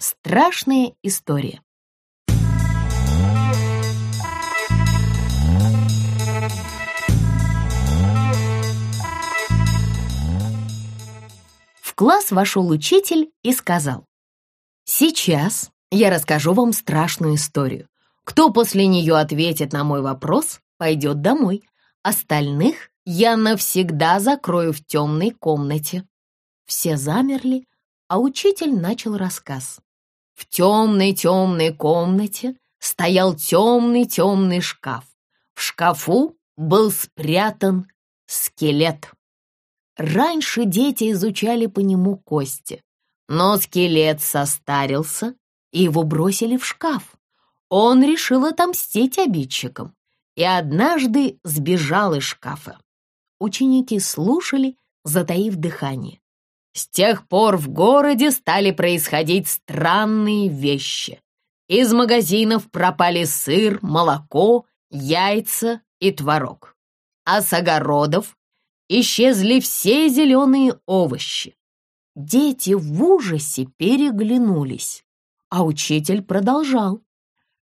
Страшная история. В класс вошел учитель и сказал, «Сейчас я расскажу вам страшную историю. Кто после нее ответит на мой вопрос, пойдет домой. Остальных я навсегда закрою в темной комнате». Все замерли, а учитель начал рассказ. В темной-темной комнате стоял темный-темный шкаф. В шкафу был спрятан скелет. Раньше дети изучали по нему кости, но скелет состарился, и его бросили в шкаф. Он решил отомстить обидчикам и однажды сбежал из шкафа. Ученики слушали, затаив дыхание. С тех пор в городе стали происходить странные вещи. Из магазинов пропали сыр, молоко, яйца и творог. А с огородов исчезли все зеленые овощи. Дети в ужасе переглянулись, а учитель продолжал.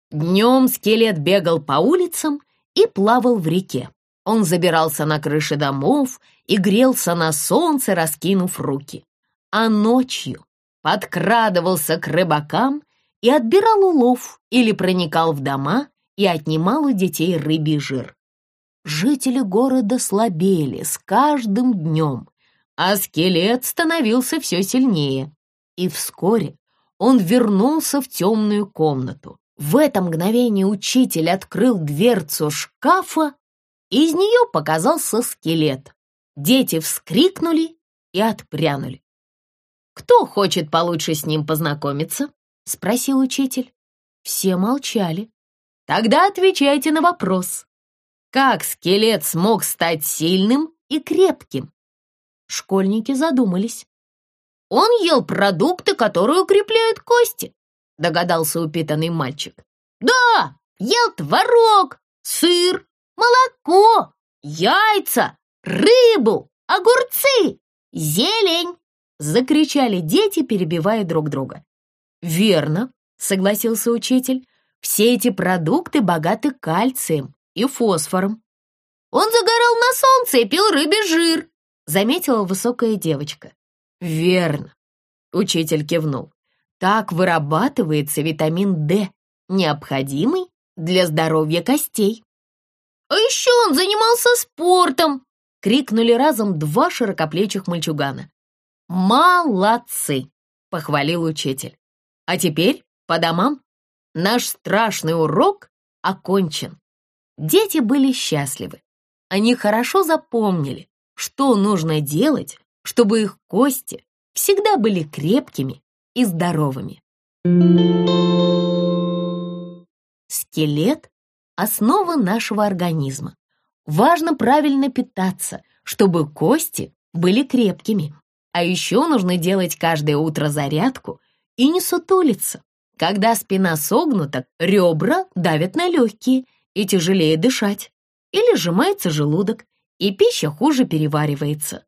Днем скелет бегал по улицам и плавал в реке. Он забирался на крыши домов и грелся на солнце, раскинув руки. А ночью подкрадывался к рыбакам и отбирал улов или проникал в дома и отнимал у детей рыбий жир. Жители города слабели с каждым днем, а скелет становился все сильнее. И вскоре он вернулся в темную комнату. В это мгновение учитель открыл дверцу шкафа из нее показался скелет. Дети вскрикнули и отпрянули. «Кто хочет получше с ним познакомиться?» — спросил учитель. Все молчали. «Тогда отвечайте на вопрос. Как скелет смог стать сильным и крепким?» Школьники задумались. «Он ел продукты, которые укрепляют кости», — догадался упитанный мальчик. «Да, ел творог, сыр, молоко, яйца, рыбу, огурцы, зелень!» Закричали дети, перебивая друг друга. «Верно», — согласился учитель, «все эти продукты богаты кальцием и фосфором». «Он загорал на солнце и пил рыбий жир», — заметила высокая девочка. «Верно», — учитель кивнул. «Так вырабатывается витамин D, необходимый для здоровья костей». «А еще он занимался спортом!» — крикнули разом два широкоплечих мальчугана. «Молодцы!» — похвалил учитель. «А теперь по домам. Наш страшный урок окончен». Дети были счастливы. Они хорошо запомнили, что нужно делать, чтобы их кости всегда были крепкими и здоровыми. Скелет основа нашего организма. Важно правильно питаться, чтобы кости были крепкими. А еще нужно делать каждое утро зарядку и не сутулиться. Когда спина согнута, ребра давят на легкие и тяжелее дышать. Или сжимается желудок, и пища хуже переваривается.